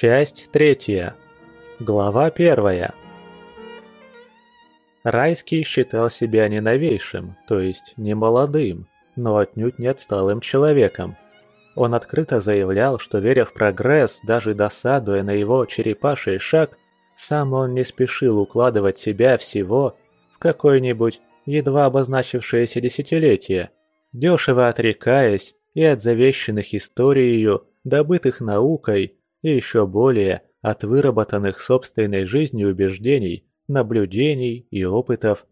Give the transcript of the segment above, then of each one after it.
Часть третья. Глава первая. Райский считал себя не новейшим, то есть не молодым, но отнюдь не отсталым человеком. Он открыто заявлял, что веря в прогресс, даже досадуя на его черепаший шаг, сам он не спешил укладывать себя всего в какое-нибудь едва обозначившееся десятилетие, дешево отрекаясь и от завещанных историей, добытых наукой, и еще более от выработанных собственной жизнью убеждений, наблюдений и опытов,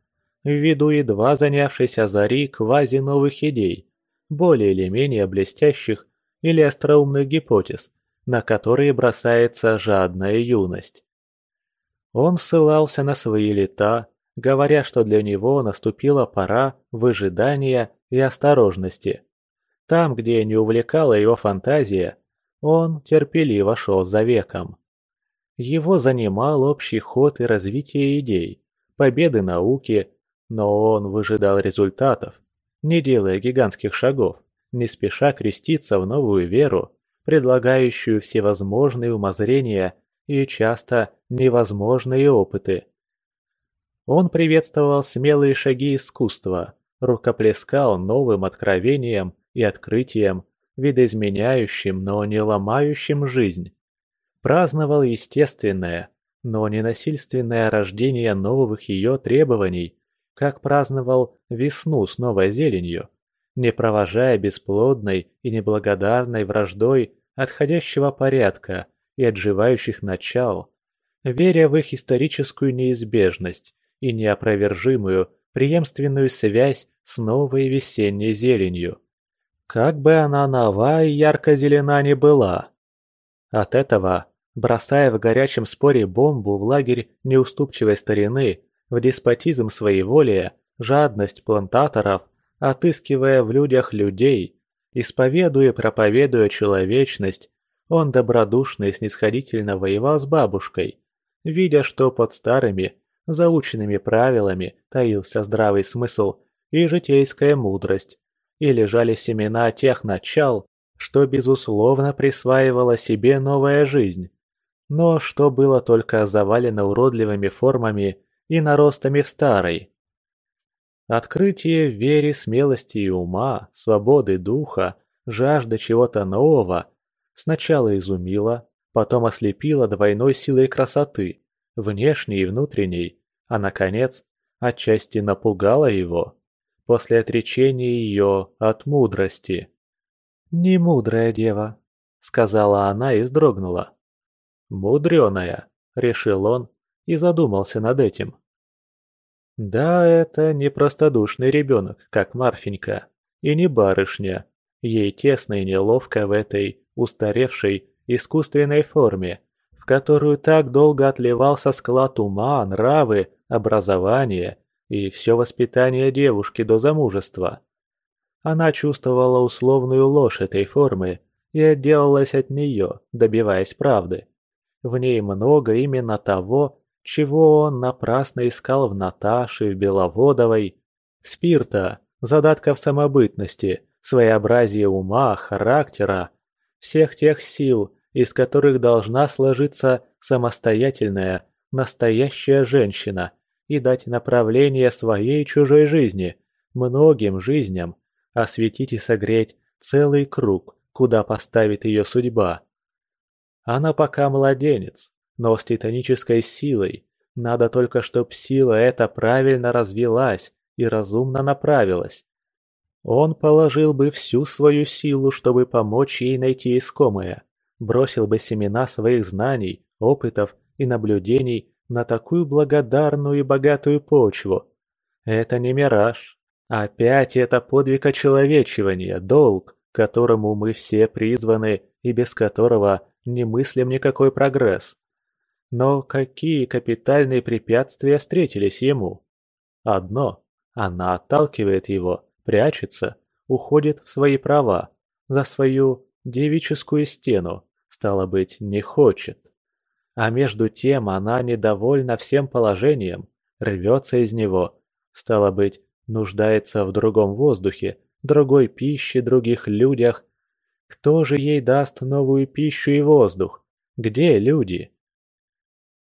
ввиду едва занявшейся зари квази-новых идей, более или менее блестящих или остроумных гипотез, на которые бросается жадная юность. Он ссылался на свои лета, говоря, что для него наступила пора выжидания и осторожности. Там, где не увлекала его фантазия, он терпеливо шел за веком. Его занимал общий ход и развитие идей, победы науки, но он выжидал результатов, не делая гигантских шагов, не спеша креститься в новую веру, предлагающую всевозможные умозрения и часто невозможные опыты. Он приветствовал смелые шаги искусства, рукоплескал новым откровениям и открытиям, видоизменяющим, но не ломающим жизнь. Праздновал естественное, но не насильственное рождение новых ее требований, как праздновал весну с новой зеленью, не провожая бесплодной и неблагодарной враждой отходящего порядка и отживающих начал, веря в их историческую неизбежность и неопровержимую преемственную связь с новой весенней зеленью как бы она нова и ярко-зелена не была. От этого, бросая в горячем споре бомбу в лагерь неуступчивой старины, в деспотизм своеволия, жадность плантаторов, отыскивая в людях людей, исповедуя и проповедуя человечность, он добродушно и снисходительно воевал с бабушкой, видя, что под старыми, заученными правилами таился здравый смысл и житейская мудрость, и лежали семена тех начал, что безусловно присваивала себе новая жизнь, но что было только завалено уродливыми формами и наростами старой. Открытие вере, смелости и ума, свободы духа, жажда чего-то нового сначала изумило, потом ослепило двойной силой красоты, внешней и внутренней, а, наконец, отчасти напугало его после отречения ее от мудрости. «Не мудрая дева», — сказала она и вздрогнула. «Мудреная», — решил он и задумался над этим. Да, это не простодушный ребенок, как Марфенька, и не барышня. Ей тесно и неловко в этой устаревшей искусственной форме, в которую так долго отливался склад ума, нравы, образование и все воспитание девушки до замужества. Она чувствовала условную ложь этой формы и отделалась от нее, добиваясь правды. В ней много именно того, чего он напрасно искал в Наташе, в Беловодовой. Спирта, задатков самобытности, своеобразия ума, характера, всех тех сил, из которых должна сложиться самостоятельная, настоящая женщина – и дать направление своей чужой жизни, многим жизням, осветить и согреть целый круг, куда поставит ее судьба. Она пока младенец, но с титанической силой. Надо только, чтоб сила эта правильно развилась и разумно направилась. Он положил бы всю свою силу, чтобы помочь ей найти искомое, бросил бы семена своих знаний, опытов и наблюдений на такую благодарную и богатую почву. Это не мираж. Опять это подвиг очеловечивания, долг, которому мы все призваны и без которого не мыслим никакой прогресс. Но какие капитальные препятствия встретились ему? Одно – она отталкивает его, прячется, уходит в свои права, за свою девическую стену, стало быть, не хочет. А между тем она недовольна всем положением, рвется из него. Стало быть, нуждается в другом воздухе, другой пище, других людях. Кто же ей даст новую пищу и воздух? Где люди?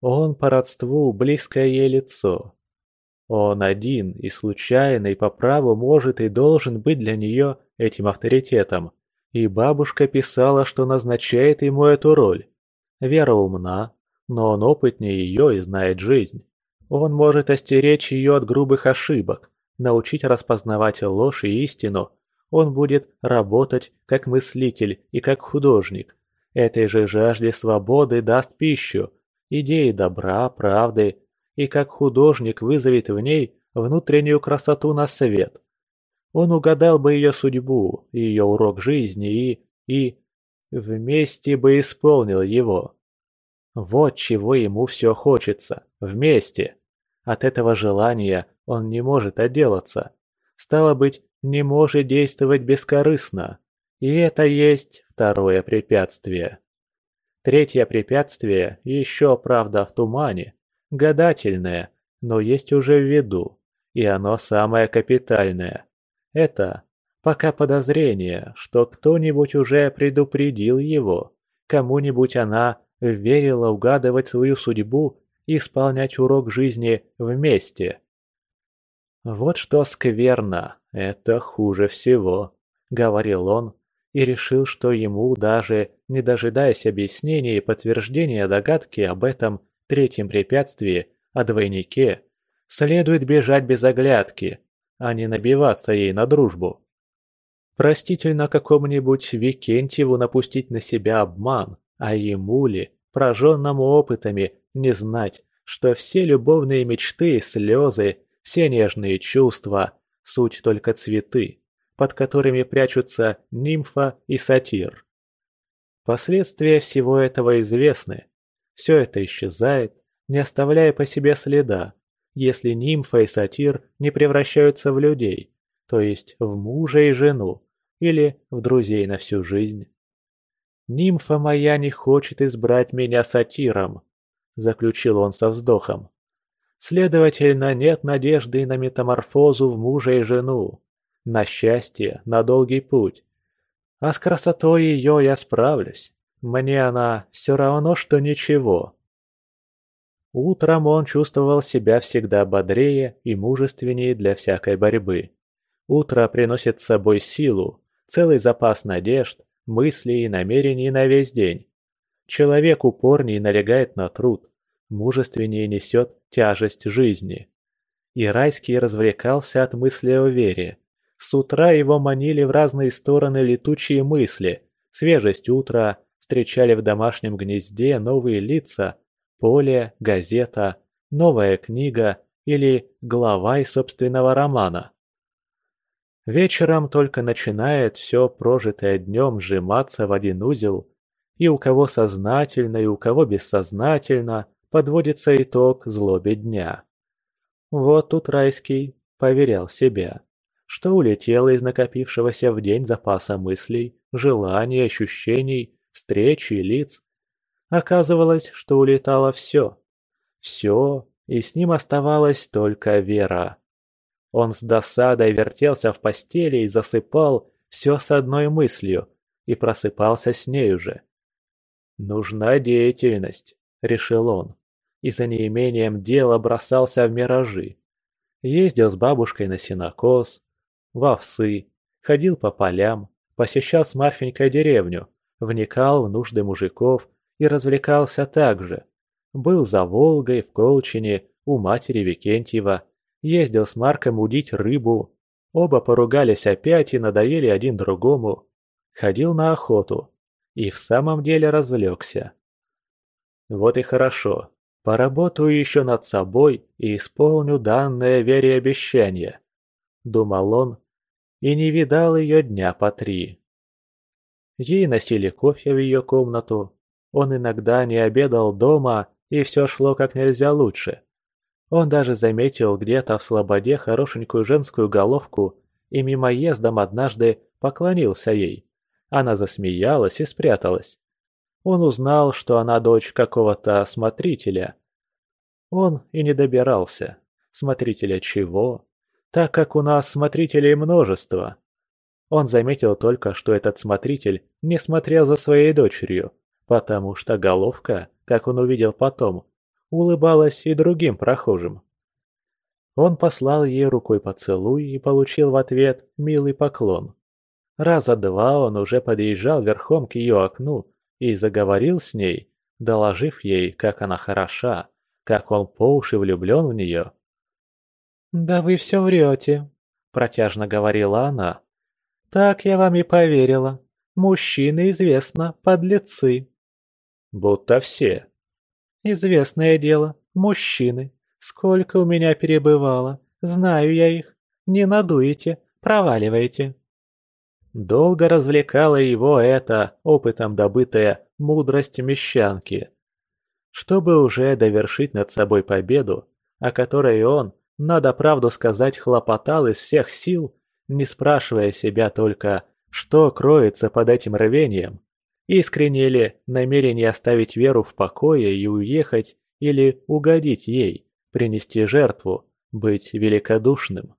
Он по родству близкое ей лицо. Он один и случайно и по праву может и должен быть для нее этим авторитетом. И бабушка писала, что назначает ему эту роль. Вера умна, но он опытнее ее и знает жизнь. Он может остеречь ее от грубых ошибок, научить распознавать ложь и истину. Он будет работать как мыслитель и как художник. Этой же жажде свободы даст пищу, идеи добра, правды, и как художник вызовет в ней внутреннюю красоту на свет. Он угадал бы ее судьбу, ее урок жизни и... и... вместе бы исполнил его. Вот чего ему все хочется. Вместе. От этого желания он не может отделаться. Стало быть, не может действовать бескорыстно. И это есть второе препятствие. Третье препятствие еще, правда, в тумане. Гадательное, но есть уже в виду. И оно самое капитальное. Это пока подозрение, что кто-нибудь уже предупредил его. Кому-нибудь она верила угадывать свою судьбу и исполнять урок жизни вместе. «Вот что скверно, это хуже всего», — говорил он, и решил, что ему даже, не дожидаясь объяснений и подтверждения догадки об этом третьем препятствии, о двойнике, следует бежать без оглядки, а не набиваться ей на дружбу. Простительно какому-нибудь Викентьеву напустить на себя обман, а ему ли, прожженному опытами, не знать, что все любовные мечты и слезы, все нежные чувства – суть только цветы, под которыми прячутся нимфа и сатир. Последствия всего этого известны. Все это исчезает, не оставляя по себе следа, если нимфа и сатир не превращаются в людей, то есть в мужа и жену, или в друзей на всю жизнь. «Нимфа моя не хочет избрать меня сатиром», – заключил он со вздохом. «Следовательно, нет надежды на метаморфозу в мужа и жену, на счастье, на долгий путь. А с красотой ее я справлюсь. Мне она все равно, что ничего». Утром он чувствовал себя всегда бодрее и мужественнее для всякой борьбы. Утро приносит с собой силу, целый запас надежд, мыслей и намерений на весь день. Человек упорнее налегает на труд, мужественнее несет тяжесть жизни. И Райский развлекался от мысли о вере. С утра его манили в разные стороны летучие мысли, свежесть утра, встречали в домашнем гнезде новые лица, поле, газета, новая книга или глава из собственного романа. Вечером только начинает все прожитое днем сжиматься в один узел, и у кого сознательно, и у кого бессознательно подводится итог злобе дня. Вот тут Райский поверял себе, что улетело из накопившегося в день запаса мыслей, желаний, ощущений, встреч и лиц. Оказывалось, что улетало все. Все, и с ним оставалась только вера. Он с досадой вертелся в постели и засыпал все с одной мыслью и просыпался с нею же. «Нужна деятельность», — решил он, и за неимением дела бросался в миражи. Ездил с бабушкой на сенокос, в овсы, ходил по полям, посещал с Марфенькой деревню, вникал в нужды мужиков и развлекался так же. Был за Волгой, в Колчине, у матери Викентьева, Ездил с Марком удить рыбу. Оба поругались опять и надоели один другому. Ходил на охоту. И в самом деле развлекся. Вот и хорошо. Поработаю еще над собой и исполню данное Вере обещание. Думал он и не видал ее дня по три. Ей носили кофе в ее комнату. Он иногда не обедал дома, и все шло как нельзя лучше. Он даже заметил где-то в слободе хорошенькую женскую головку и мимоездом однажды поклонился ей. Она засмеялась и спряталась. Он узнал, что она дочь какого-то смотрителя. Он и не добирался. Смотрителя чего? Так как у нас смотрителей множество. Он заметил только, что этот смотритель не смотрел за своей дочерью, потому что головка, как он увидел потом, улыбалась и другим прохожим. Он послал ей рукой поцелуй и получил в ответ милый поклон. Раза два он уже подъезжал верхом к ее окну и заговорил с ней, доложив ей, как она хороша, как он по уши влюблен в нее. «Да вы все врете», – протяжно говорила она. «Так я вам и поверила. Мужчины, известно, подлецы». «Будто все». «Известное дело, мужчины. Сколько у меня перебывало. Знаю я их. Не надуете, проваливайте». Долго развлекала его эта, опытом добытая, мудрость мещанки. Чтобы уже довершить над собой победу, о которой он, надо правду сказать, хлопотал из всех сил, не спрашивая себя только, что кроется под этим рвением, искренне ли намерение оставить веру в покое и уехать или угодить ей, принести жертву, быть великодушным.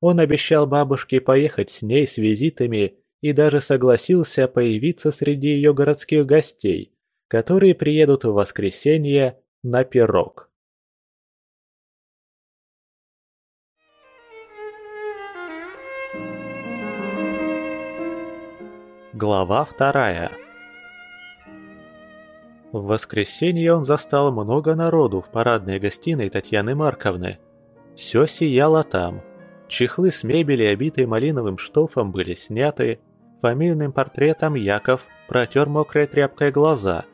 Он обещал бабушке поехать с ней с визитами и даже согласился появиться среди ее городских гостей, которые приедут в воскресенье на пирог. Глава вторая В воскресенье он застал много народу в парадной гостиной Татьяны Марковны. Все сияло там – Чехлы с мебели, обитой малиновым штофом, были сняты. Фамильным портретом Яков протер мокрой тряпкой глаза,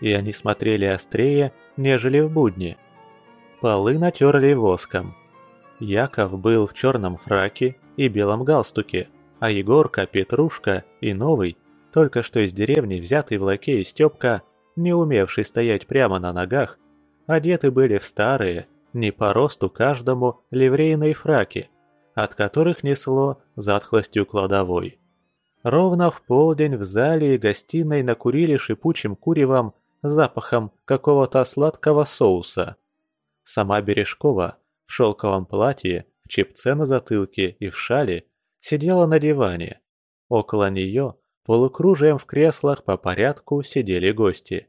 и они смотрели острее, нежели в будни. Полы натерли воском. Яков был в черном фраке и белом галстуке, а Егорка, Петрушка и Новый, только что из деревни взятый в лакей Степка, не умевший стоять прямо на ногах, одеты были в старые, не по росту каждому, ливрейные фраки – от которых несло затхлостью кладовой. Ровно в полдень в зале и гостиной накурили шипучим куревом запахом какого-то сладкого соуса. Сама Бережкова в шелковом платье, в чепце на затылке и в шале сидела на диване. Около нее, полукружием в креслах по порядку, сидели гости.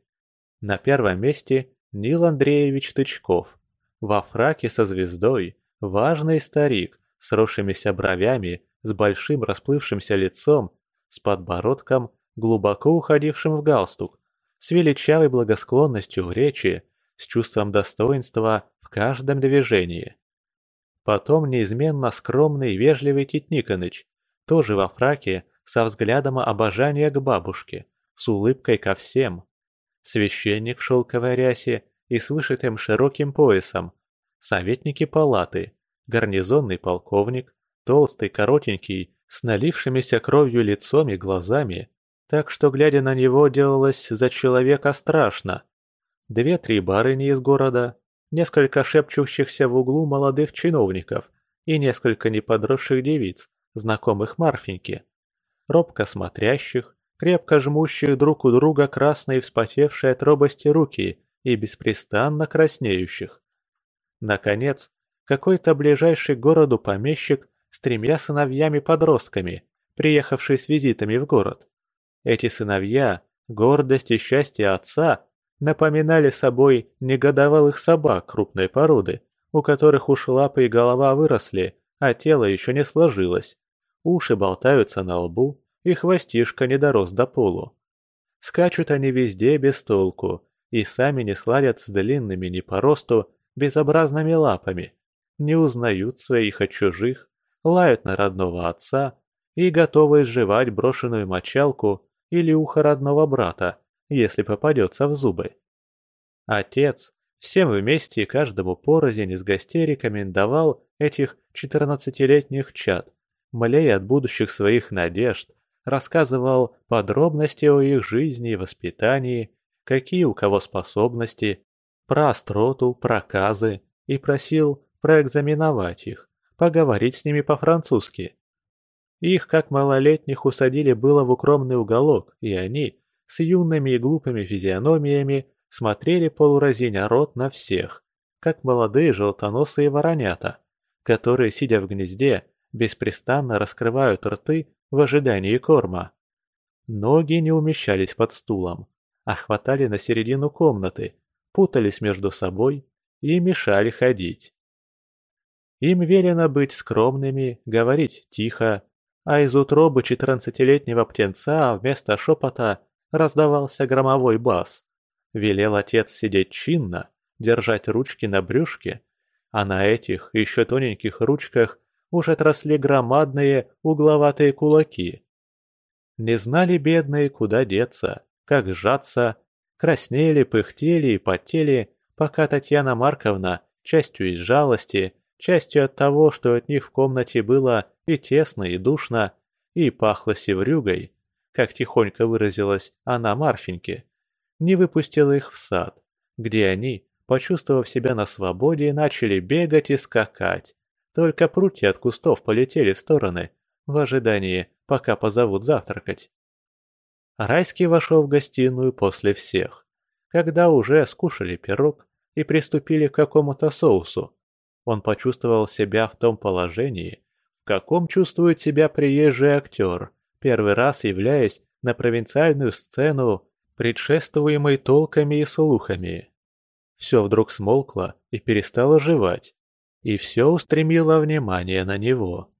На первом месте Нил Андреевич Тычков. Во фраке со звездой, важный старик, с росшимися бровями, с большим расплывшимся лицом, с подбородком, глубоко уходившим в галстук, с величавой благосклонностью в речи, с чувством достоинства в каждом движении. Потом неизменно скромный и вежливый Тит Никоныч, тоже во фраке, со взглядом обожания к бабушке, с улыбкой ко всем. Священник в шелковой рясе и с вышитым широким поясом, советники палаты, гарнизонный полковник, толстый, коротенький, с налившимися кровью лицом и глазами, так что, глядя на него, делалось за человека страшно. Две-три барыни из города, несколько шепчущихся в углу молодых чиновников и несколько неподросших девиц, знакомых Марфеньке, робко смотрящих, крепко жмущих друг у друга красные вспотевшие от робости руки и беспрестанно краснеющих. Наконец, какой-то ближайший к городу помещик с тремя сыновьями-подростками, приехавший с визитами в город. Эти сыновья, гордость и счастье отца, напоминали собой негодовалых собак крупной породы, у которых уж лапы и голова выросли, а тело еще не сложилось. Уши болтаются на лбу, и хвостишка не дорос до полу. Скачут они везде без толку, и сами не сладят с длинными не по росту безобразными лапами, не узнают своих от чужих, лают на родного отца и готовы сживать брошенную мочалку или ухо родного брата, если попадется в зубы. Отец всем вместе и каждому порознь из гостей рекомендовал этих четырнадцатилетних чад, млея от будущих своих надежд, рассказывал подробности о их жизни и воспитании, какие у кого способности, про остроту, проказы, и просил проэкзаменовать их, поговорить с ними по-французски. Их, как малолетних, усадили было в укромный уголок, и они, с юными и глупыми физиономиями, смотрели полуразиня рот на всех, как молодые желтоносые воронята, которые, сидя в гнезде, беспрестанно раскрывают рты в ожидании корма. Ноги не умещались под стулом, а хватали на середину комнаты, путались между собой и мешали ходить. Им велено быть скромными, говорить тихо, а из утробы четырнадцатилетнего птенца вместо шепота раздавался громовой бас. Велел отец сидеть чинно, держать ручки на брюшке, а на этих еще тоненьких ручках уже отросли громадные угловатые кулаки. Не знали бедные, куда деться, как сжаться, краснели, пыхтели и потели, пока Татьяна Марковна, частью из жалости, частью от того, что от них в комнате было и тесно, и душно, и пахло севрюгой, как тихонько выразилась она Марфеньке, не выпустила их в сад, где они, почувствовав себя на свободе, начали бегать и скакать. Только прутья от кустов полетели в стороны, в ожидании, пока позовут завтракать. Райский вошел в гостиную после всех, когда уже скушали пирог и приступили к какому-то соусу. Он почувствовал себя в том положении, в каком чувствует себя приезжий актер, первый раз являясь на провинциальную сцену, предшествуемой толками и слухами. Все вдруг смолкло и перестало жевать, и все устремило внимание на него.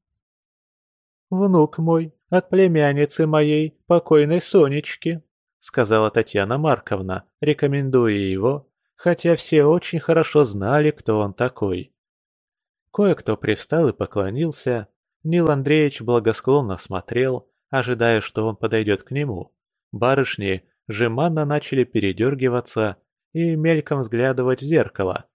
«Внук мой, от племянницы моей, покойной Сонечки», сказала Татьяна Марковна, рекомендуя его, хотя все очень хорошо знали, кто он такой. Кое-кто привстал и поклонился. Нил Андреевич благосклонно смотрел, ожидая, что он подойдет к нему. Барышни жеманно начали передергиваться и мельком взглядывать в зеркало.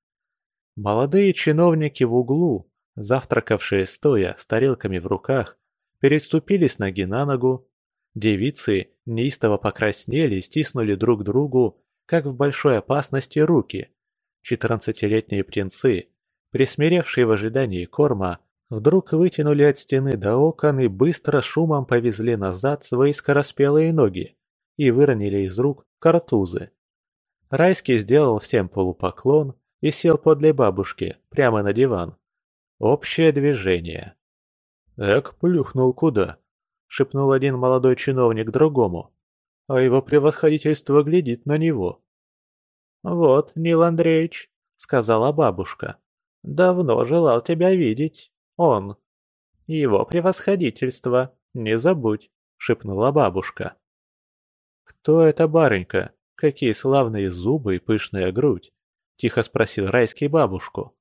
Молодые чиновники в углу, завтракавшие стоя с тарелками в руках, переступили с ноги на ногу. Девицы неистово покраснели и стиснули друг другу, как в большой опасности, руки. Четырнадцатилетние птенцы, присмиревшие в ожидании корма, вдруг вытянули от стены до окон и быстро шумом повезли назад свои скороспелые ноги и выронили из рук картузы. Райский сделал всем полупоклон и сел подле бабушки, прямо на диван. Общее движение. «Эк, плюхнул куда?» — шепнул один молодой чиновник другому. А его превосходительство глядит на него. «Вот, Нил Андреевич», — сказала бабушка. «Давно желал тебя видеть. Он». «Его превосходительство, не забудь», — шепнула бабушка. «Кто эта барынька? Какие славные зубы и пышная грудь?» — тихо спросил Райский бабушку.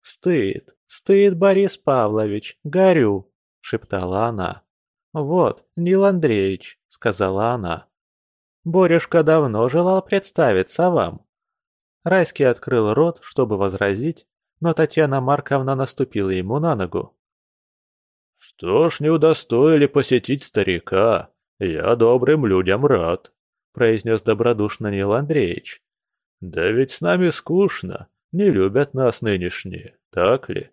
«Стыд, стыд, Борис Павлович, горю!» — шептала она. «Вот, Нил Андреевич», — сказала она. «Борюшка давно желал представиться вам». Райский открыл рот, чтобы возразить, но Татьяна Марковна наступила ему на ногу. «Что ж не удостоили посетить старика? Я добрым людям рад», — произнес добродушно Нил Андреевич. «Да ведь с нами скучно, не любят нас нынешние, так ли?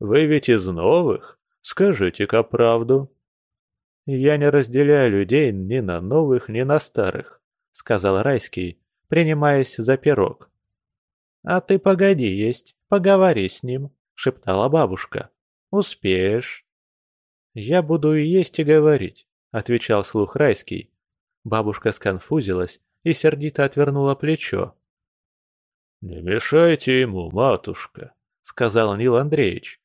Вы ведь из новых? Скажите-ка правду». «Я не разделяю людей ни на новых, ни на старых», — сказал Райский, принимаясь за пирог. «А ты погоди есть, поговори с ним», — шептала бабушка. «Успеешь». «Я буду и есть, и говорить», — отвечал слух Райский. Бабушка сконфузилась и сердито отвернула плечо. «Не мешайте ему, матушка», — сказал Нил Андреевич.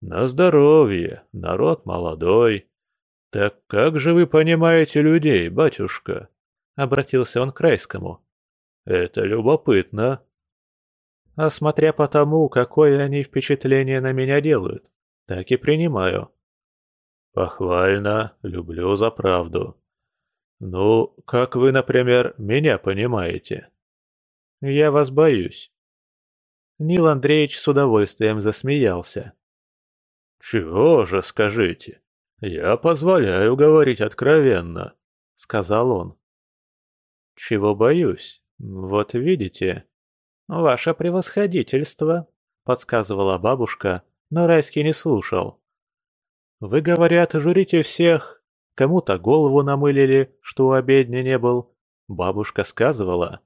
«На здоровье, народ молодой». «Так как же вы понимаете людей, батюшка?» — обратился он к Райскому. «Это любопытно». «А смотря по тому, какое они впечатление на меня делают, так и принимаю». «Похвально, люблю за правду. Ну, как вы, например, меня понимаете?» Я вас боюсь». Нил Андреевич с удовольствием засмеялся. «Чего же, скажите? Я позволяю говорить откровенно», — сказал он. «Чего боюсь? Вот видите». «Ваше превосходительство», — подсказывала бабушка, но Райский не слушал. «Вы, говорят, журите всех. Кому-то голову намылили, что у обедня не был. Бабушка сказывала,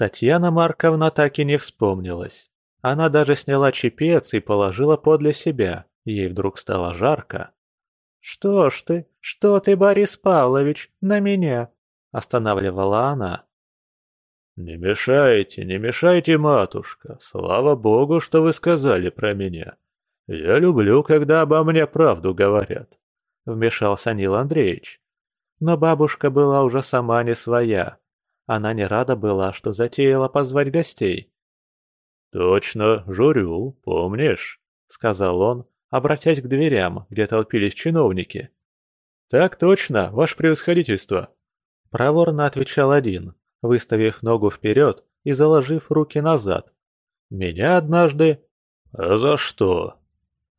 Татьяна Марковна так и не вспомнилась. Она даже сняла чепец и положила подле себя. Ей вдруг стало жарко. «Что ж ты, что ты, Борис Павлович, на меня?» – останавливала она. «Не мешайте, не мешайте, матушка. Слава богу, что вы сказали про меня. Я люблю, когда обо мне правду говорят», — вмешался Нил Андреевич. Но бабушка была уже сама не своя. Она не рада была, что затеяла позвать гостей. «Точно, журю, помнишь?» — сказал он, обратясь к дверям, где толпились чиновники. «Так точно, ваше превосходительство!» Проворно отвечал один, выставив ногу вперед и заложив руки назад. «Меня однажды...» «А за что?»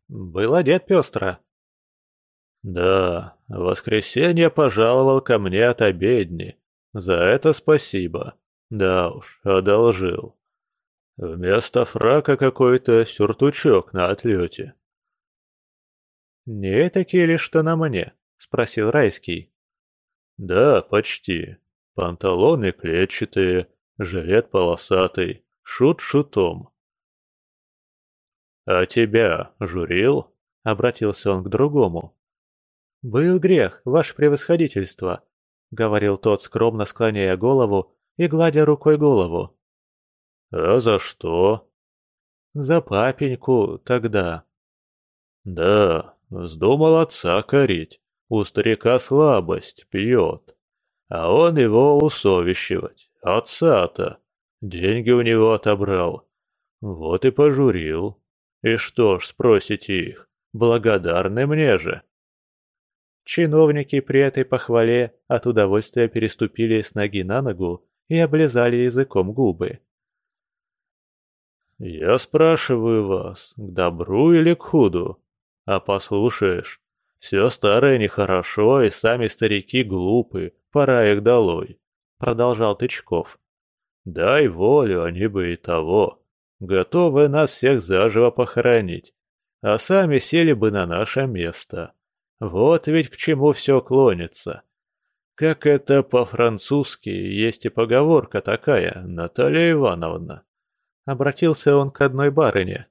«Был одет пестро». «Да, в воскресенье пожаловал ко мне от обедни. За это спасибо. Да уж, одолжил. Вместо фрака какой-то сюртучок на отлете». «Не такие ли, что на мне?» — спросил Райский. «Да, почти. Панталоны клетчатые, жилет полосатый, шут шутом. «А тебя журил?» — обратился он к другому. «Был грех, ваше превосходительство», — говорил тот, скромно склоняя голову и гладя рукой голову. «А за что?» «За папеньку тогда». «Да, вздумал отца корить. У старика слабость, пьет. А он его усовещивать. Отца-то. Деньги у него отобрал. Вот и пожурил. И что ж, спросите их, благодарны мне же. Чиновники при этой похвале от удовольствия переступили с ноги на ногу и облизали языком губы. «Я спрашиваю вас, к добру или к худу? А послушаешь, все старое нехорошо, и сами старики глупы, пора их долой», — продолжал Тычков. «Дай волю, они бы и того. Готовы нас всех заживо похоронить, а сами сели бы на наше место. Вот ведь к чему все клонится. Как это по-французски, есть и поговорка такая, Наталья Ивановна». Обратился он к одной барыне.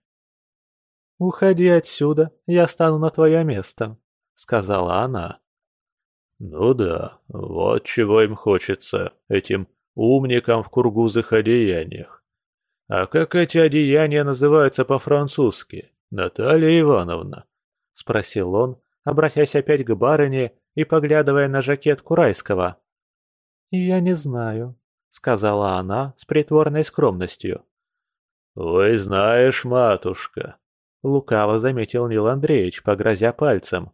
«Уходи отсюда, я стану на твое место», — сказала она. Ну да, вот чего им хочется, этим умникам в кургузых одеяниях. А как эти одеяния называются по-французски, Наталья Ивановна? Спросил он, обратясь опять к барыне и поглядывая на жакет Курайского. «Я не знаю», — сказала она с притворной скромностью. «Ой, знаешь, матушка», — лукаво заметил Нил Андреевич, погрозя пальцем.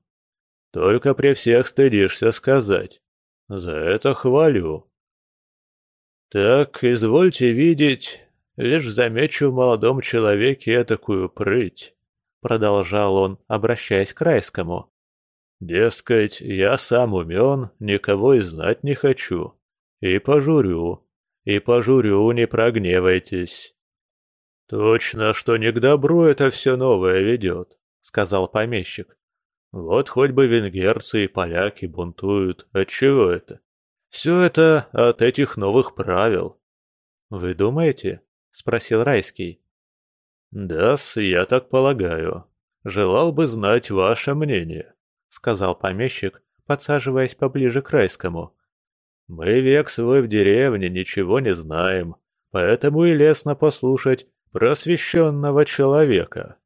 Только при всех стыдишься сказать. За это хвалю. Так, извольте видеть, лишь замечу в молодом человеке такую прыть, продолжал он, обращаясь к Райскому. Дескать, я сам умен, никого и знать не хочу. И пожурю, и пожурю, не прогневайтесь. Точно, что не к добру это все новое ведет, сказал помещик. Вот хоть бы венгерцы и поляки бунтуют. Отчего это? Все это от этих новых правил. Вы думаете? Спросил Райский. Да-с, я так полагаю. Желал бы знать ваше мнение, сказал помещик, подсаживаясь поближе к Райскому. Мы век свой в деревне ничего не знаем, поэтому и лестно послушать просвещенного человека.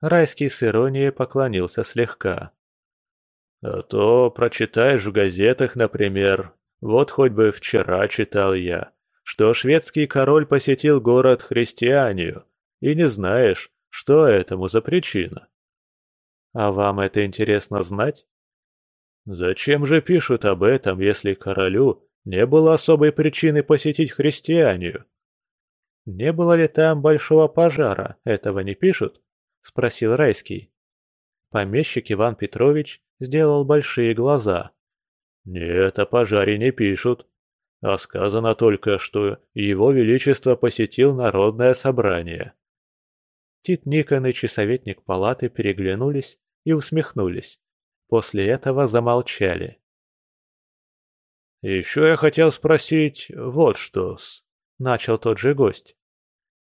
Райский с иронией поклонился слегка. «А то прочитаешь в газетах, например, вот хоть бы вчера читал я, что шведский король посетил город Христианию, и не знаешь, что этому за причина». «А вам это интересно знать?» «Зачем же пишут об этом, если королю не было особой причины посетить Христианию?» «Не было ли там большого пожара, этого не пишут?» — спросил Райский. Помещик Иван Петрович сделал большие глаза. «Нет, о пожаре не пишут. А сказано только, что его величество посетил народное собрание». Тит Никоныч и советник палаты переглянулись и усмехнулись. После этого замолчали. «Еще я хотел спросить вот что-с», — начал тот же гость.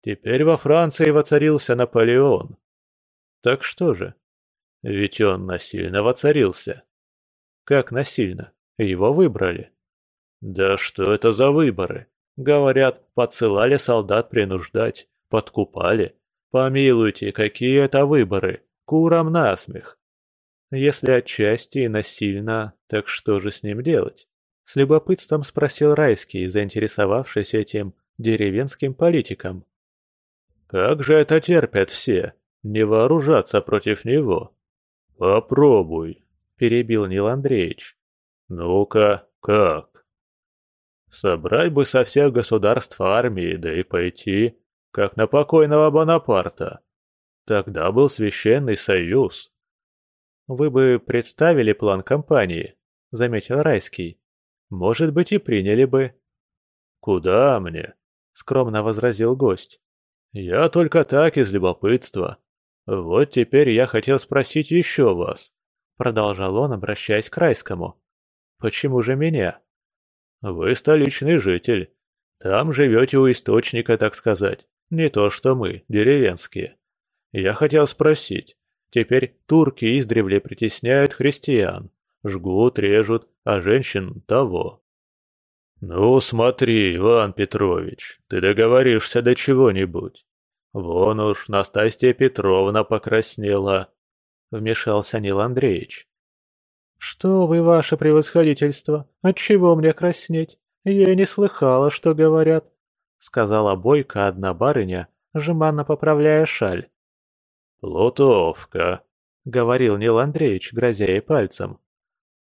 «Теперь во Франции воцарился Наполеон. Так что же? Ведь он насильно воцарился. Как насильно? Его выбрали. Да что это за выборы? Говорят, подсылали солдат принуждать, подкупали. Помилуйте, какие это выборы, курам насмех. Если отчасти и насильно, так что же с ним делать? С любопытством спросил Райский, заинтересовавшись этим деревенским политиком. «Как же это терпят все? Не вооружаться против него?» «Попробуй», — перебил Нил Андреевич. «Ну-ка, как?» «Собрать бы со всех государств армии, да и пойти, как на покойного Бонапарта. Тогда был священный союз». «Вы бы представили план кампании», — заметил Райский. Может быть, и приняли бы. «Куда мне?» — скромно возразил гость. «Я только так, из любопытства. Вот теперь я хотел спросить еще вас», — продолжал он, обращаясь к Райскому. «Почему же меня?» «Вы столичный житель. Там живете у источника, так сказать. Не то что мы, деревенские. Я хотел спросить. Теперь турки издревле притесняют христиан. Жгут, режут, а женщин того. «Ну, смотри, Иван Петрович, ты договоришься до чего-нибудь. Вон уж Настасья Петровна покраснела», — вмешался Нил Андреевич. «Что вы, ваше превосходительство, отчего мне краснеть? Я не слыхала, что говорят», — сказала Бойко одна барыня, жеманно поправляя шаль. «Плутовка», — говорил Нил Андреевич, грозя ей пальцем.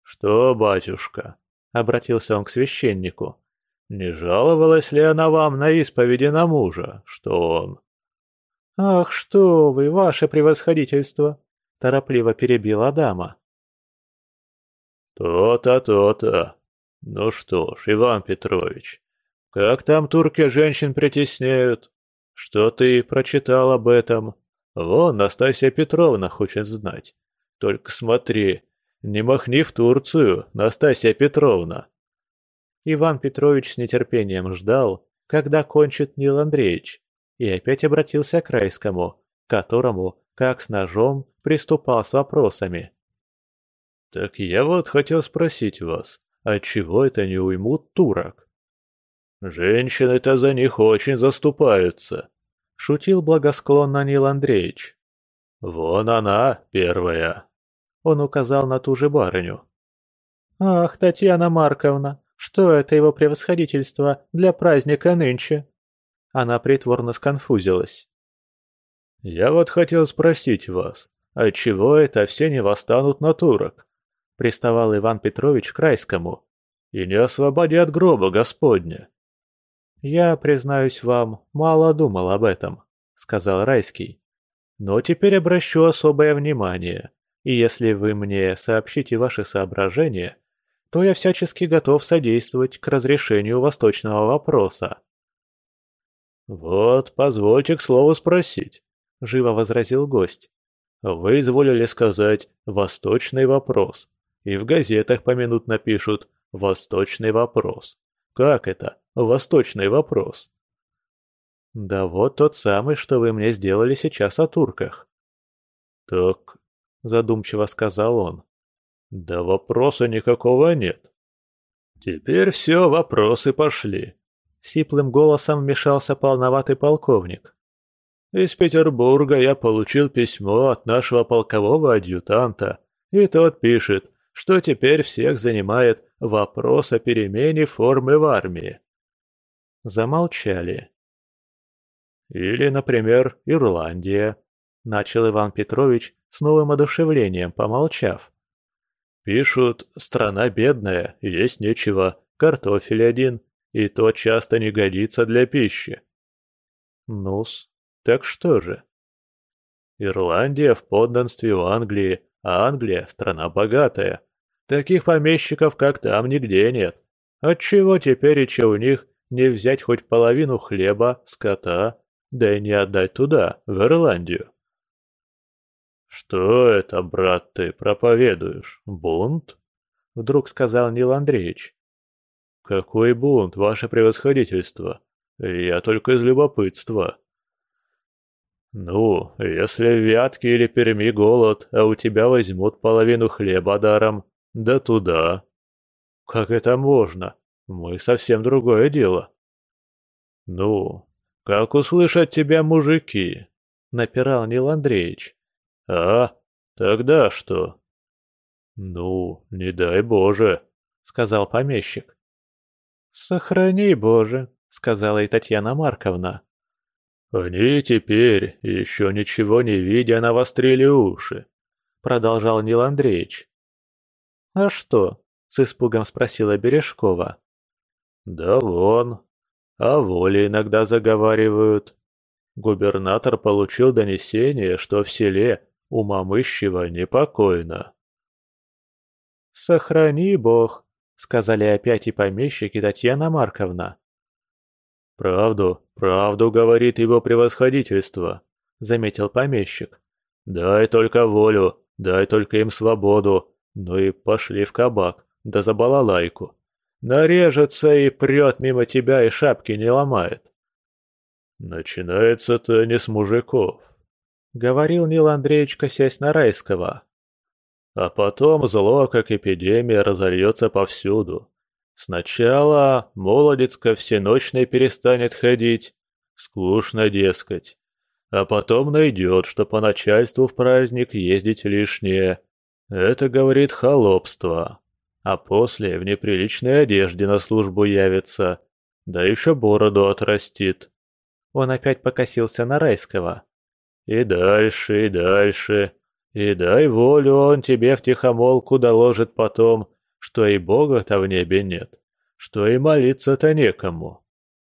«Что, батюшка?» — обратился он к священнику. «Не жаловалась ли она вам на исповеди на мужа, что он...» «Ах, что вы, ваше превосходительство!» — торопливо перебила дама. «То-то, то-то. Ну что ж, Иван Петрович, как там турки женщин притесняют? Что ты прочитал об этом? Вон, Настасья Петровна хочет знать. Только смотри, «Не махни в Турцию, Настасья Петровна!» Иван Петрович с нетерпением ждал, когда кончит Нил Андреевич, и опять обратился к Райскому, которому, как с ножом, приступал с вопросами. «Так я вот хотел спросить вас, отчего это не уймут турок?» «Женщины-то за них очень заступаются», — шутил благосклонно Нил Андреевич. «Вон она, первая». Он указал на ту же барыню. «Ах, Татьяна Марковна, что это его превосходительство для праздника нынче?» Она притворно сконфузилась. «Я вот хотел спросить вас, отчего это все не восстанут на турок?» Приставал Иван Петрович к Райскому. «И не освободят гроба Господня». «Я, признаюсь вам, мало думал об этом», — сказал Райский. «Но теперь обращу особое внимание. И если вы мне сообщите ваши соображения, то я всячески готов содействовать к разрешению восточного вопроса». «Вот, позвольте к слову спросить», — живо возразил гость. «Вы изволили сказать «восточный вопрос», и в газетах поминутно пишут «восточный вопрос». Как это «восточный вопрос»?» «Да вот тот самый, что вы мне сделали сейчас о турках». «Так — задумчиво сказал он. «Да вопроса никакого нет». «Теперь все, вопросы пошли», — сиплым голосом вмешался полноватый полковник. «Из Петербурга я получил письмо от нашего полкового адъютанта, и тот пишет, что теперь всех занимает вопрос о перемене формы в армии». Замолчали. «Или, например, Ирландия», — начал Иван Петрович с новым одушевлением, помолчав. «Пишут, страна бедная, есть нечего, картофель один, и то часто не годится для пищи». «Ну-с, так что же?» «Ирландия в подданстве у Англии, а Англия — страна богатая. Таких помещиков, как там, нигде нет. Отчего теперь и у них не взять хоть половину хлеба, скота, да и не отдать туда, в Ирландию?» «Что это, брат, ты проповедуешь? Бунт?» — вдруг сказал Нил Андреевич. «Какой бунт, ваше превосходительство? Я только из любопытства». «Ну, если в Вятке или Перми голод, а у тебя возьмут половину хлеба даром, да туда». «Как это можно? Мы совсем другое дело». «Ну, как услышат тебя мужики?» — напирал Нил Андреевич. «А? Тогда что?» «Ну, не дай Боже», — сказал помещик. «Сохрани, Боже», — сказала и Татьяна Марковна. «Они теперь, еще ничего не видя, навострили уши», — продолжал Нил Андреевич. «А что?» — с испугом спросила Бережкова. «Да вон, о воле иногда заговаривают. Губернатор получил донесение, что в селе у Мамыщева непокойно». «Сохрани Бог», — сказали опять и помещик, и Татьяна Марковна. «Правду, правду говорит его превосходительство», — заметил помещик. «Дай только волю, дай только им свободу, ну и пошли в кабак, да за балалайку. Нарежется и прет мимо тебя и шапки не ломает». «Начинается-то не с мужиков», — говорил Нил Андреевич, косясь на Райского. А потом зло, как эпидемия, разольется повсюду. Сначала молодец ко всеночной перестанет ходить. Скучно, дескать. А потом найдет, что по начальству в праздник ездить лишнее. Это, говорит, холопство. А после в неприличной одежде на службу явится. Да еще бороду отрастит. Он опять покосился на Райского. И дальше, и дальше. И дай волю он тебе втихомолку доложит потом, что и Бога-то в небе нет, что и молиться-то некому.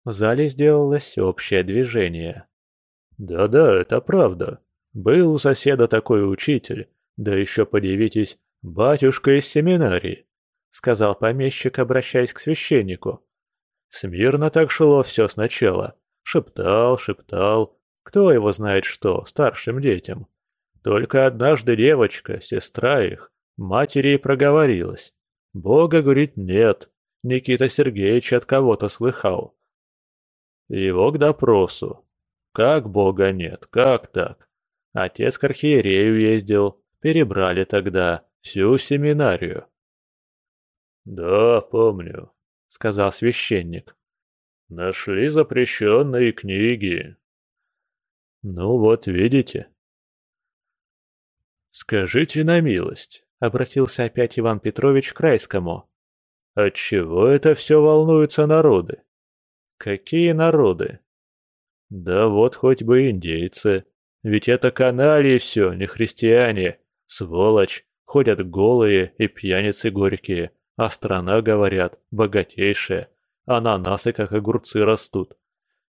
В зале сделалось общее движение. Да-да, это правда. Был у соседа такой учитель, да еще подивитесь, батюшка из семинарии, сказал помещик, обращаясь к священнику. Смирно так шло все сначала. Шептал, шептал, кто его знает что, старшим детям. Только однажды девочка, сестра их, матери и проговорилась. Бога, говорит, нет. Никита Сергеевич от кого-то слыхал. Его к допросу. Как Бога нет, как так? Отец к архиерею ездил, перебрали тогда всю семинарию. «Да, помню», — сказал священник. «Нашли запрещенные книги». «Ну вот, видите, «Скажите на милость», — обратился опять Иван Петрович к Райскому. «Отчего это все волнуются народы?» «Какие народы?» «Да вот хоть бы индейцы. Ведь это канали все, не христиане. Сволочь, ходят голые и пьяницы горькие, а страна, говорят, богатейшая. Ананасы, как огурцы, растут.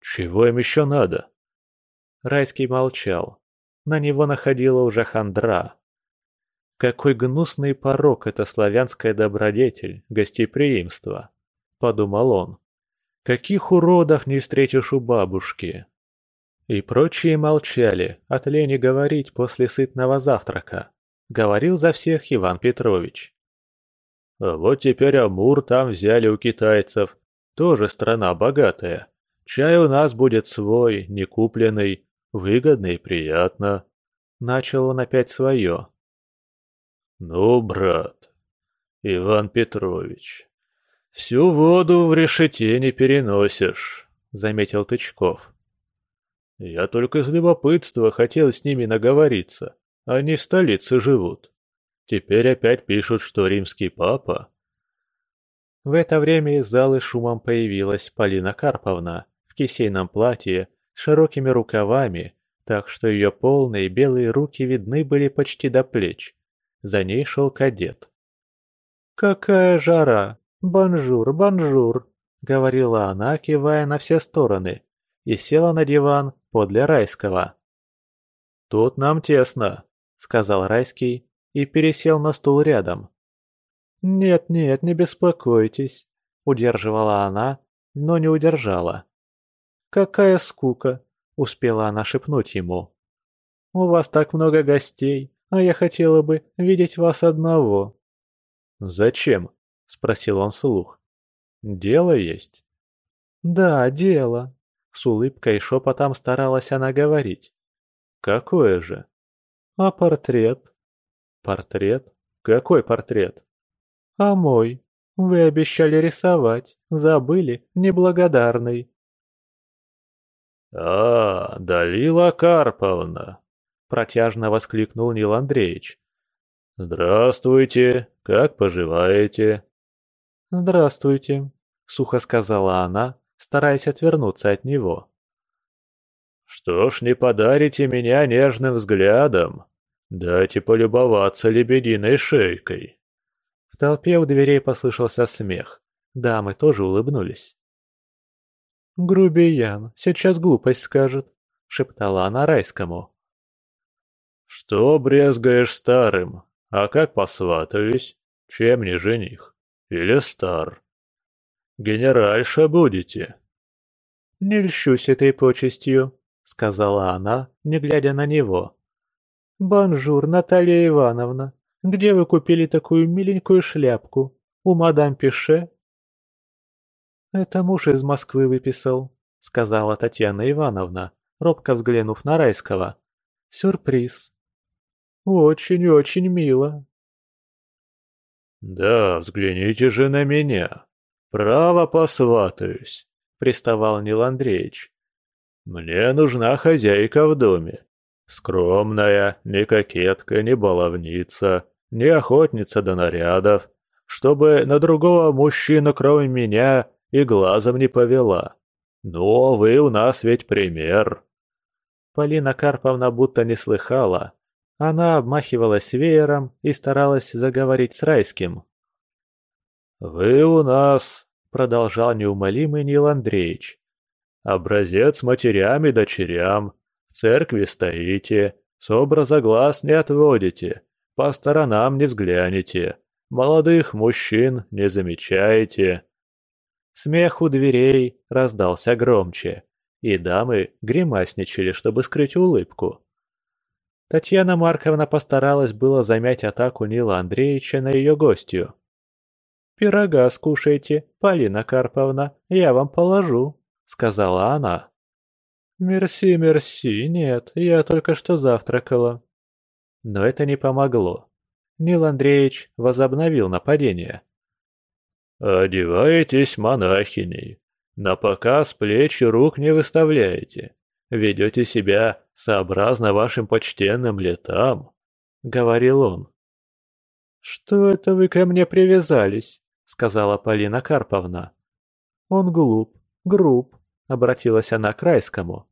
Чего им еще надо?» Райский молчал. На него находила уже хандра. Какой гнусный порог это славянская добродетель, гостеприимство, подумал он. Каких уродов не встретишь у бабушки? И прочие молчали, от лени говорить после сытного завтрака. Говорил за всех Иван Петрович. Вот теперь Амур там взяли у китайцев. Тоже страна богатая. Чай у нас будет свой, не купленный, Выгодно и приятно. Начал он опять свое. Ну, брат, Иван Петрович, всю воду в решете не переносишь, заметил Тычков. Я только из любопытства хотел с ними наговориться. Они в столице живут. Теперь опять пишут, что римский папа. В это время из залы с шумом появилась Полина Карповна в кисейном платье с широкими рукавами, так что ее полные белые руки видны были почти до плеч. За ней шел кадет. «Какая жара! Bonjour, bonjour!» — говорила она, кивая на все стороны, и села на диван подле Райского. «Тут нам тесно», — сказал Райский и пересел на стул рядом. «Нет-нет, не беспокойтесь», — удерживала она, но не удержала. «Какая скука!» — успела она шепнуть ему. «У вас так много гостей, а я хотела бы видеть вас одного». «Зачем?» — спросил он слух. «Дело есть?» «Да, дело», — с улыбкой и шепотом старалась она говорить. «Какое же?» «А портрет?» «Портрет? Какой портрет?» «А мой. Вы обещали рисовать. Забыли, неблагодарный». «А, Далила Карповна!» – протяжно воскликнул Нил Андреевич. «Здравствуйте, как поживаете?» «Здравствуйте», – сухо сказала она, стараясь отвернуться от него. «Что ж не подарите меня нежным взглядом? Дайте полюбоваться лебединой шейкой». В толпе у дверей послышался смех. Дамы тоже улыбнулись. «Грубиян, сейчас глупость скажет», — шептала она райскому. «Что брезгаешь старым? А как посватаюсь? Чем не жених? Или стар? Генеральша будете?» «Не льщусь этой почестью», — сказала она, не глядя на него. «Bonjour, Наталья Ивановна. Где вы купили такую миленькую шляпку? У мадам Пише?» «Это муж из Москвы выписал», — сказала Татьяна Ивановна, робко взглянув на Райского. «Сюрприз». «Очень-очень мило». «Да, взгляните же на меня. Право посватаюсь», — приставал Нил Андреевич. «Мне нужна хозяйка в доме. Скромная, не кокетка, не баловница, не охотница до нарядов, чтобы на другого мужчину, кроме меня, и глазом не повела. Но вы у нас ведь пример». Полина Карповна будто не слыхала. Она обмахивалась веером и старалась заговорить с Райским. «Вы у нас», — продолжал неумолимый Нил Андреевич, — «образец матерям и дочерям, в церкви стоите, с образа глаз не отводите, по сторонам не взглянете, молодых мужчин не замечаете, Смех у дверей раздался громче, и дамы гримасничали, чтобы скрыть улыбку. Татьяна Марковна постаралась было замять атаку Нила Андреевича на ее гостью. «Пирога скушайте, Полина Карповна, я вам положу», — сказала она. «Мерси, мерси, нет, я только что завтракала». Но это не помогло. Нил Андреевич возобновил нападение. «Одеваетесь монахиней, на показ плеч и рук не выставляете, ведете себя сообразно вашим почтенным летам», — говорил он. «Что это вы ко мне привязались?» — сказала Полина Карповна. «Он глуп, груб», — обратилась она к Райскому.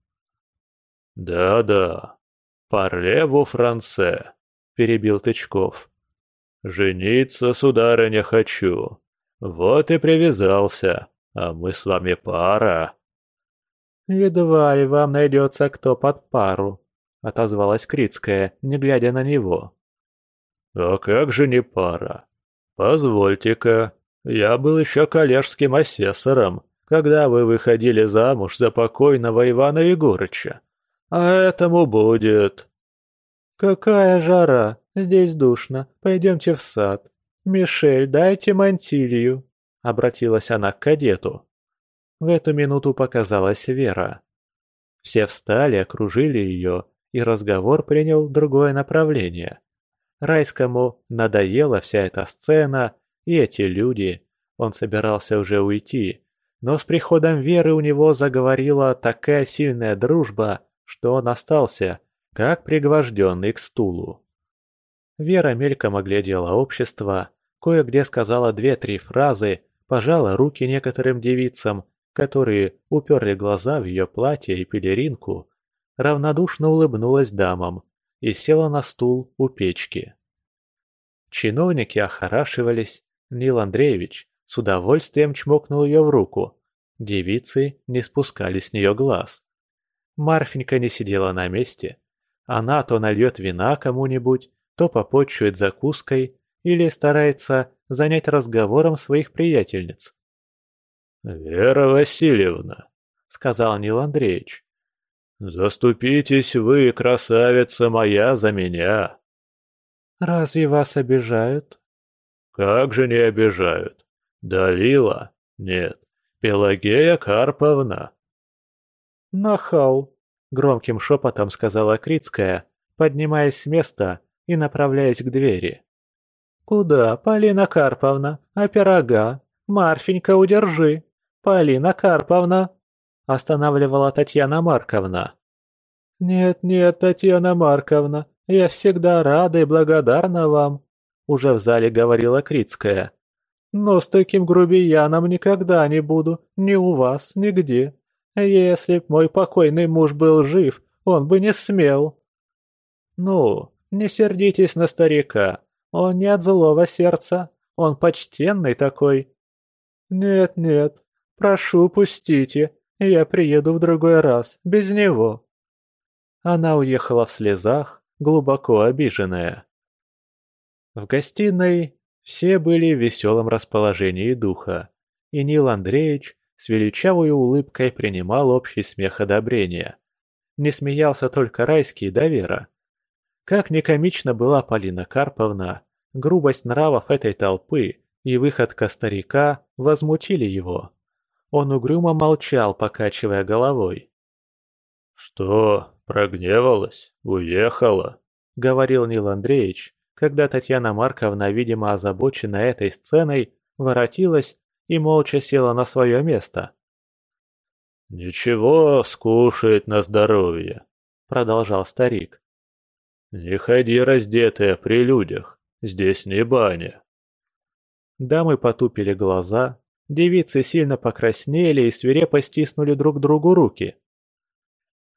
«Да-да, парле во франце», — перебил Тычков. «Жениться, сударыня, хочу, «Вот и привязался, а мы с вами пара». «Едва ли вам найдется кто под пару», — отозвалась Крицкая, не глядя на него. «А как же не пара? Позвольте-ка, я был еще коллежским асессором, когда вы выходили замуж за покойного Ивана Егорыча. А этому будет...» «Какая жара! Здесь душно. Пойдемте в сад. «Мишель, дайте мантилью», — обратилась она к кадету. В эту минуту показалась Вера. Все встали, окружили ее, и разговор принял другое направление. Райскому надоела вся эта сцена и эти люди. Он собирался уже уйти, но с приходом Веры у него заговорила такая сильная дружба, что он остался, как пригвожденный к стулу. Вера мельком оглядела общество, кое-где сказала две-три фразы, пожала руки некоторым девицам, которые уперли глаза в ее платье и пелеринку, равнодушно улыбнулась дамам и села на стул у печки. Чиновники охорашивались, Нил Андреевич с удовольствием чмокнул ее в руку. Девицы не спускали с нее глаз. Марфенька не сидела на месте. Она то нальет вина кому-нибудь, то попотчует закуской или старается занять разговором своих приятельниц. «Вера Васильевна», — сказал Нил Андреевич, — «заступитесь вы, красавица моя, за меня». «Разве вас обижают?» «Как же не обижают? Далила? Нет, Пелагея Карповна». «Нахал», — громким шепотом сказала Крицкая, поднимаясь с места и направляясь к двери. «Куда, Полина Карповна? А пирога? Марфенька, удержи! Полина Карповна!» останавливала Татьяна Марковна. «Нет-нет, Татьяна Марковна, я всегда рада и благодарна вам», — уже в зале говорила Крицкая. «Но с таким грубияном никогда не буду, ни у вас, нигде. Если б мой покойный муж был жив, он бы не смел». «Ну, не сердитесь на старика, он не от злого сердца, он почтенный такой». «Нет-нет, прошу, пустите, я приеду в другой раз, без него». Она уехала в слезах, глубоко обиженная. В гостиной все были в веселом расположении духа, и Нил Андреевич с величавой улыбкой принимал общий смех одобрения. Не смеялся только Райский до Вера. Как ни комично была Полина Карповна, грубость нравов этой толпы и выходка старика возмутили его. Он угрюмо молчал, покачивая головой. «Что, «Прогневалась? Уехала?» — говорил Нил Андреевич, когда Татьяна Марковна, видимо озабоченная этой сценой, воротилась и молча села на свое место. «Ничего, скушает на здоровье», — продолжал старик. «Не ходи раздетая при людях, здесь не баня». Дамы потупили глаза, девицы сильно покраснели и свирепо стиснули друг другу руки.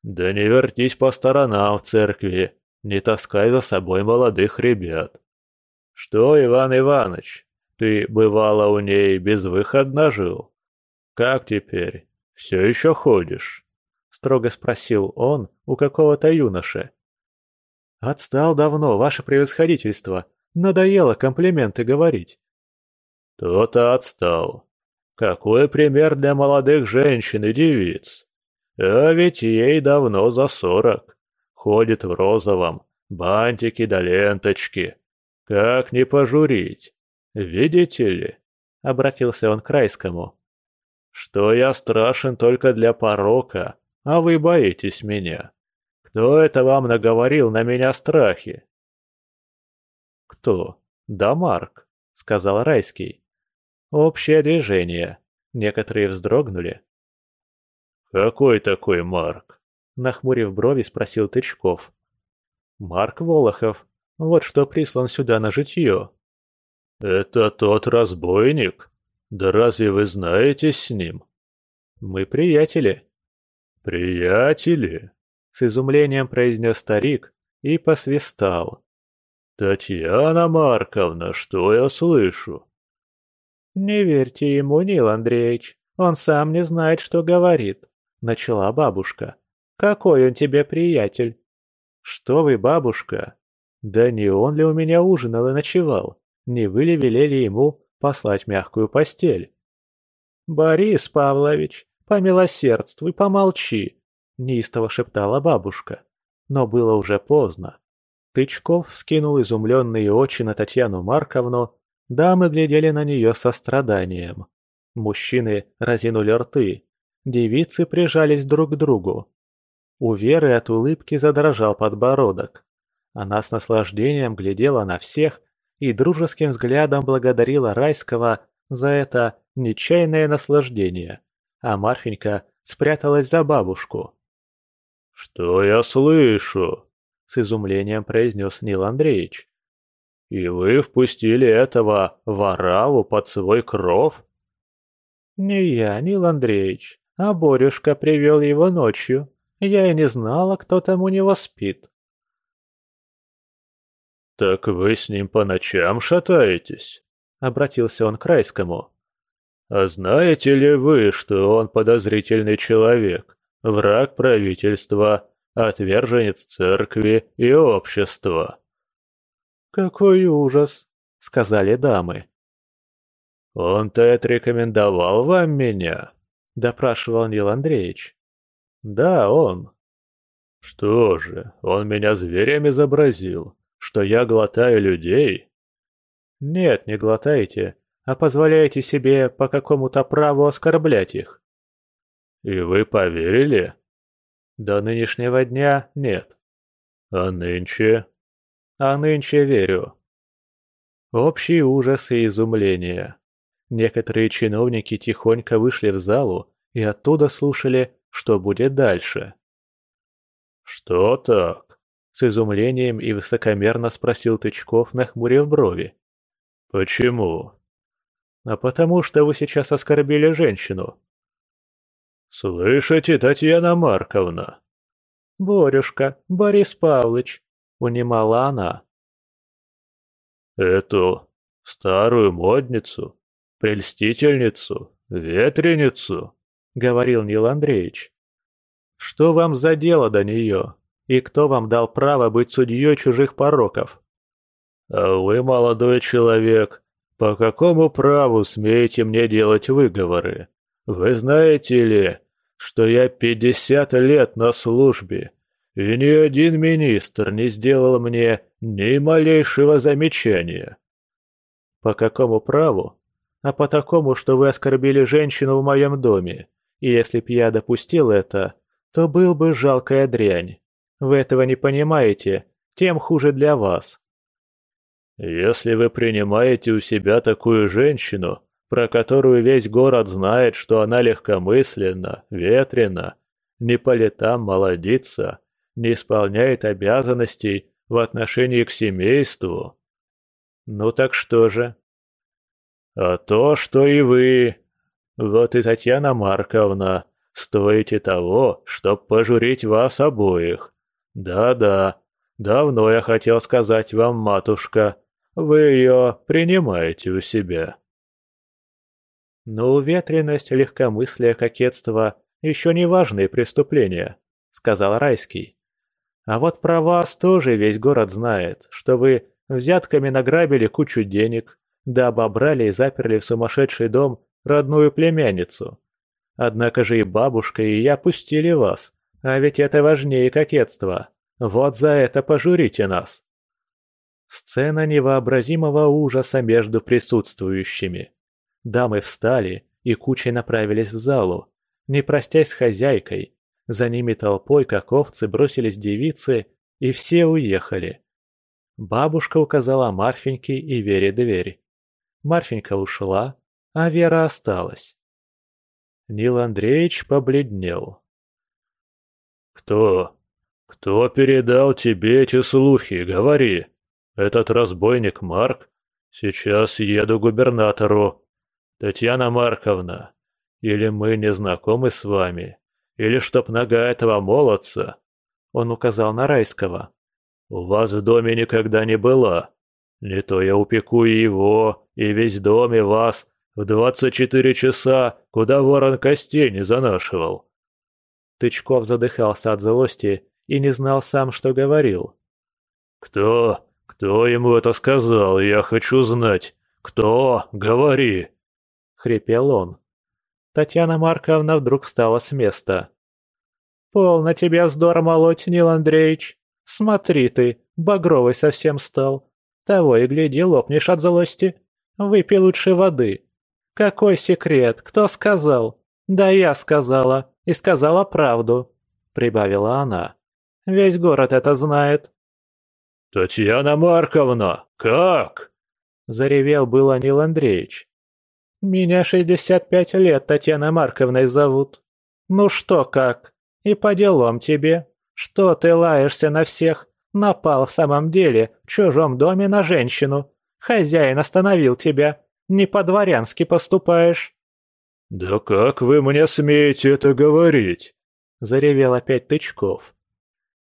«Да не вертись по сторонам в церкви, не таскай за собой молодых ребят». «Что, Иван Иванович, ты, бывало, у ней безвыходно жил? Как теперь? Все еще ходишь?» — строго спросил он у какого-то юноши. «Отстал давно, ваше превосходительство. Надоело комплименты говорить». «То-то отстал. Какой пример для молодых женщин и девиц. А ведь ей давно за сорок. Ходит в розовом, бантики да ленточки. Как не пожурить? Видите ли?» — обратился он к Райскому. «Что я страшен только для порока, а вы боитесь меня. Кто это вам наговорил на меня страхи?» «Кто? Да Марк», — сказал Райский. Общее движение. Некоторые вздрогнули, «Какой такой Марк?» – нахмурив брови, спросил Тычков. «Марк Волохов. Вот что прислан сюда на житье». «Это тот разбойник? Да разве вы знаете с ним?» «Мы приятели». «Приятели?» – с изумлением произнес старик и посвистал. «Татьяна Марковна, что я слышу?» «Не верьте ему, Нил Андреевич, он сам не знает, что говорит», начала бабушка. «Какой он тебе приятель?» «Что вы, бабушка? Да не он ли у меня ужинал и ночевал? Не вы ли велели ему послать мягкую постель?» «Борис Павлович, помилосердствуй, помолчи!» – неистово шептала бабушка. Но было уже поздно. Тычков вскинул изумленные очи на Татьяну Марковну, дамы глядели на нее со страданием. Мужчины разинули рты, Девицы прижались друг к другу. У Веры от улыбки задрожал подбородок. Она с наслаждением глядела на всех и дружеским взглядом благодарила Райского за это нечаянное наслаждение, а Марфенька спряталась за бабушку. «Что я слышу?» — с изумлением произнес Нил Андреевич. «И вы впустили этого вораву под свой кров?» «Не я, Нил Андреевич а Борюшка привел его ночью. Я и не знала, кто там у него спит. «Так вы с ним по ночам шатаетесь?» — обратился он к Райскому. «А знаете ли вы, что он подозрительный человек, враг правительства, отверженец церкви и общества?» «Какой ужас!» — сказали дамы. «Он-то отрекомендовал вам меня?» – допрашивал Нил Андреевич. «Да, он». «Что же, он меня зверем изобразил, что я глотаю людей?» «Нет, не глотаете, а позволяете себе по какому-то праву оскорблять их». «И вы поверили?» «До нынешнего дня нет». «А нынче?» «А нынче верю». Общий ужас и изумление. Некоторые чиновники тихонько вышли в залу и оттуда слушали, что будет дальше. «Что так?» — с изумлением и высокомерно спросил Тычков, нахмурив брови. «Почему?» «А потому что вы сейчас оскорбили женщину». «Слышите, Татьяна Марковна?» «Борюшка, Борис Павлович», — унимала она. «Эту старую модницу, прельстительницу, ветреницу», — говорил Нил Андреевич. «Что вам за дело до нее? И кто вам дал право быть судьей чужих пороков?» «А вы, молодой человек, по какому праву смеете мне делать выговоры? Вы знаете ли, что я пятьдесят лет на службе, и ни один министр не сделал мне ни малейшего замечания». «По какому праву? А по такому, что вы оскорбили женщину в моем доме, и если б я допустил это, то был бы жалкая дрянь. Вы этого не понимаете, тем хуже для вас». «Если вы принимаете у себя такую женщину, про которую весь город знает, что она легкомысленна, ветрена, не по летам молодится, не исполняет обязанностей в отношении к семейству. Ну так что же? А то, что и вы, вот и Татьяна Марковна, стоите того, чтоб пожурить вас обоих. Да-да, давно я хотел сказать вам, матушка, вы ее принимаете у себя. Но уветренность, легкомыслие, кокетство – еще не важные преступления, сказал Райский. А вот про вас тоже весь город знает, что вы взятками награбили кучу денег, да обобрали и заперли в сумасшедший дом родную племянницу. Однако же и бабушка, и я пустили вас, а ведь это важнее кокетства. Вот за это пожурите нас. Сцена невообразимого ужаса между присутствующими. Дамы встали и кучей направились в залу, не простясь с хозяйкой, за ними толпой, как овцы, бросились девицы, и все уехали. Бабушка указала Марфеньке и Вере дверь. Марфенька ушла, а Вера осталась. Нил Андреевич побледнел. «Кто? Кто передал тебе эти слухи? Говори. Этот разбойник Марк? Сейчас еду к губернатору. Татьяна Марковна, или мы не знакомы с вами, или чтоб нога этого молодца, он указал на Райского, у вас в доме никогда не была. Не то я упеку и его, и весь дом, и вас в двадцать четыре часа, куда ворон костей не занашивал. Тычков задыхался от злости и не знал сам, что говорил. «Кто? Кто ему это сказал? Я хочу знать. Кто? Говори!» — хрипел он. Татьяна Марковна вдруг встала с места. «Полно тебе вздор молоть, Нил Андреевич. Смотри ты, багровый совсем стал. Того и гляди, лопнешь от злости. Выпей лучше воды. Какой секрет? Кто сказал? Да я сказала. И сказала правду», — прибавила она. «Весь город это знает». «Татьяна Марковна, как?» — заревел было Нил Андреевич. «Меня шестьдесят пять лет Татьяна Марковной зовут. Ну что как? И по делам тебе. Что ты лаешься на всех? Напал в самом деле в чужом доме на женщину. Хозяин остановил тебя. Не по-дворянски поступаешь». «Да как вы мне смеете это говорить?» — заревел опять Тычков.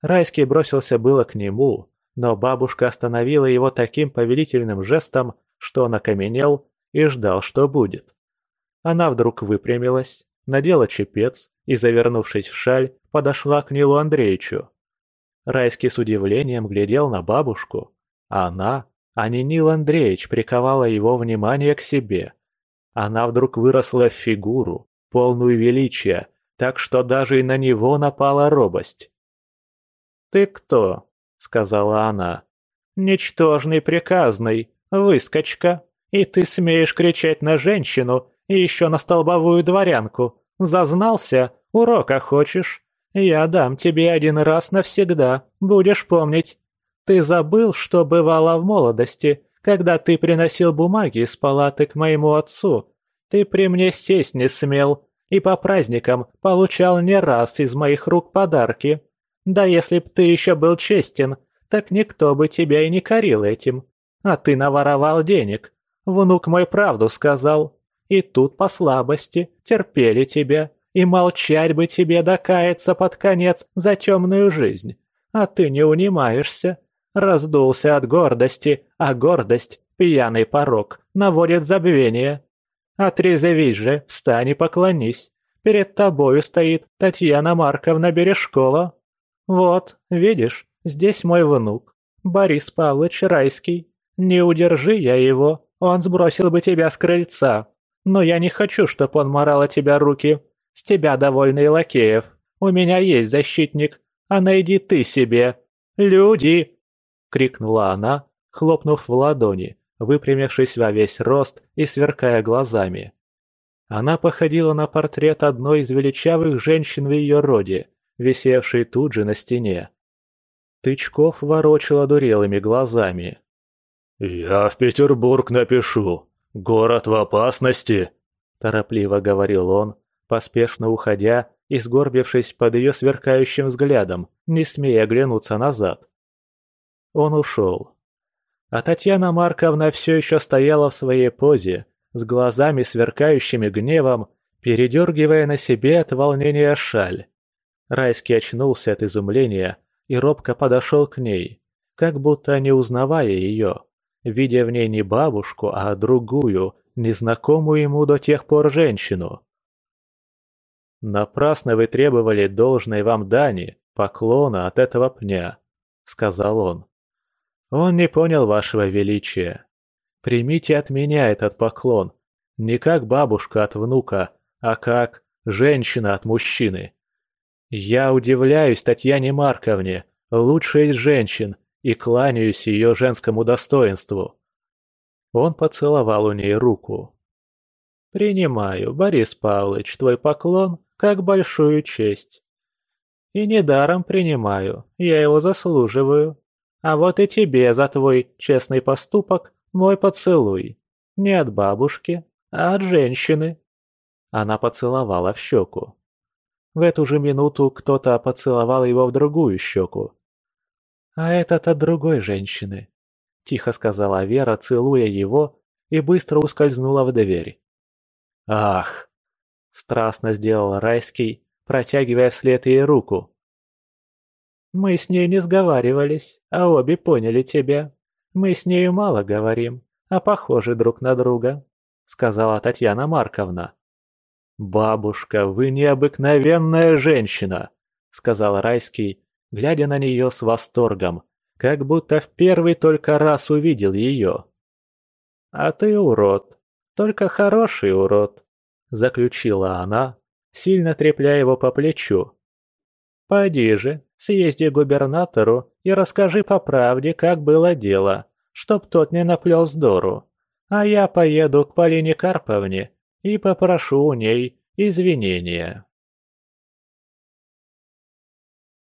Райский бросился было к нему, но бабушка остановила его таким повелительным жестом, что он окаменел и ждал, что будет. Она вдруг выпрямилась, надела чепец и, завернувшись в шаль, подошла к Нилу Андреевичу. Райский с удивлением глядел на бабушку. а Она, а не Нил Андреевич, приковала его внимание к себе. Она вдруг выросла в фигуру, полную величия, так что даже и на него напала робость. «Ты кто?» — сказала она. «Ничтожный приказный, выскочка, и ты смеешь кричать на женщину и еще на столбовую дворянку. Зазнался? Урока хочешь? Я дам тебе один раз навсегда, будешь помнить. Ты забыл, что бывало в молодости, когда ты приносил бумаги из палаты к моему отцу. Ты при мне сесть не смел, и по праздникам получал не раз из моих рук подарки. Да если б ты еще был честен, так никто бы тебя и не корил этим. А ты наворовал денег. Внук мой правду сказал. И тут по слабости терпели тебя, и молчать бы тебе докаяться под конец за темную жизнь. А ты не унимаешься. Раздулся от гордости, а гордость, пьяный порог, наводит забвение. Отрезвись же, встань и поклонись. Перед тобою стоит Татьяна Марковна Бережкова. Вот, видишь, здесь мой внук, Борис Павлович Райский. Не удержи я его, он сбросил бы тебя с крыльца. Но я не хочу, чтоб он морал от тебя руки. С тебя довольны и лакеев. У меня есть защитник, а найди ты себе. Люди!» — крикнула она, хлопнув в ладони, выпрямившись во весь рост и сверкая глазами. Она походила на портрет одной из величавых женщин в ее роде, висевшей тут же на стене. Тычков ворочал одурелыми глазами. «Я в Петербург напишу. Город в опасности», – торопливо говорил он, поспешно уходя и сгорбившись под ее сверкающим взглядом, не смея оглянуться назад. Он ушел. А Татьяна Марковна все еще стояла в своей позе, с глазами сверкающими гневом, передергивая на себе от волнения шаль. Райский очнулся от изумления и робко подошел к ней, как будто не узнавая ее, видя в ней не бабушку, а другую, незнакомую ему до тех пор женщину. «Напрасно вы требовали должной вам дани, поклона от этого пня», — сказал он. Он не понял вашего величия. Примите от меня этот поклон. Не как бабушка от внука, а как женщина от мужчины. Я удивляюсь Татьяне Марковне, лучшей из женщин, и кланяюсь ее женскому достоинству. Он поцеловал у ней руку. «Принимаю, Борис Павлович, твой поклон как большую честь. И недаром принимаю, я его заслуживаю. А вот и тебе за твой честный поступок мой поцелуй. Не от бабушки, а от женщины». Она поцеловала в щеку. В эту же минуту кто-то поцеловал его в другую щеку. «А этот от другой женщины», — тихо сказала Вера, целуя его, и быстро ускользнула в дверь. «Ах!» — страстно сделал Райский, протягивая вслед ей руку. Мы с ней не сговаривались, а обе поняли тебя. Мы с нею мало говорим, а похожи друг на друга», — сказала Татьяна Марковна. «Бабушка, вы необыкновенная женщина», — сказал Райский, глядя на нее с восторгом, как будто в первый только раз увидел ее. «А ты урод, только хороший урод», — заключила она, сильно трепля его по плечу. «Поди же, съезди к губернатору и расскажи по правде, как было дело, чтоб тот не наплел здору. А я поеду к Полине Карповне и попрошу у ней извинения».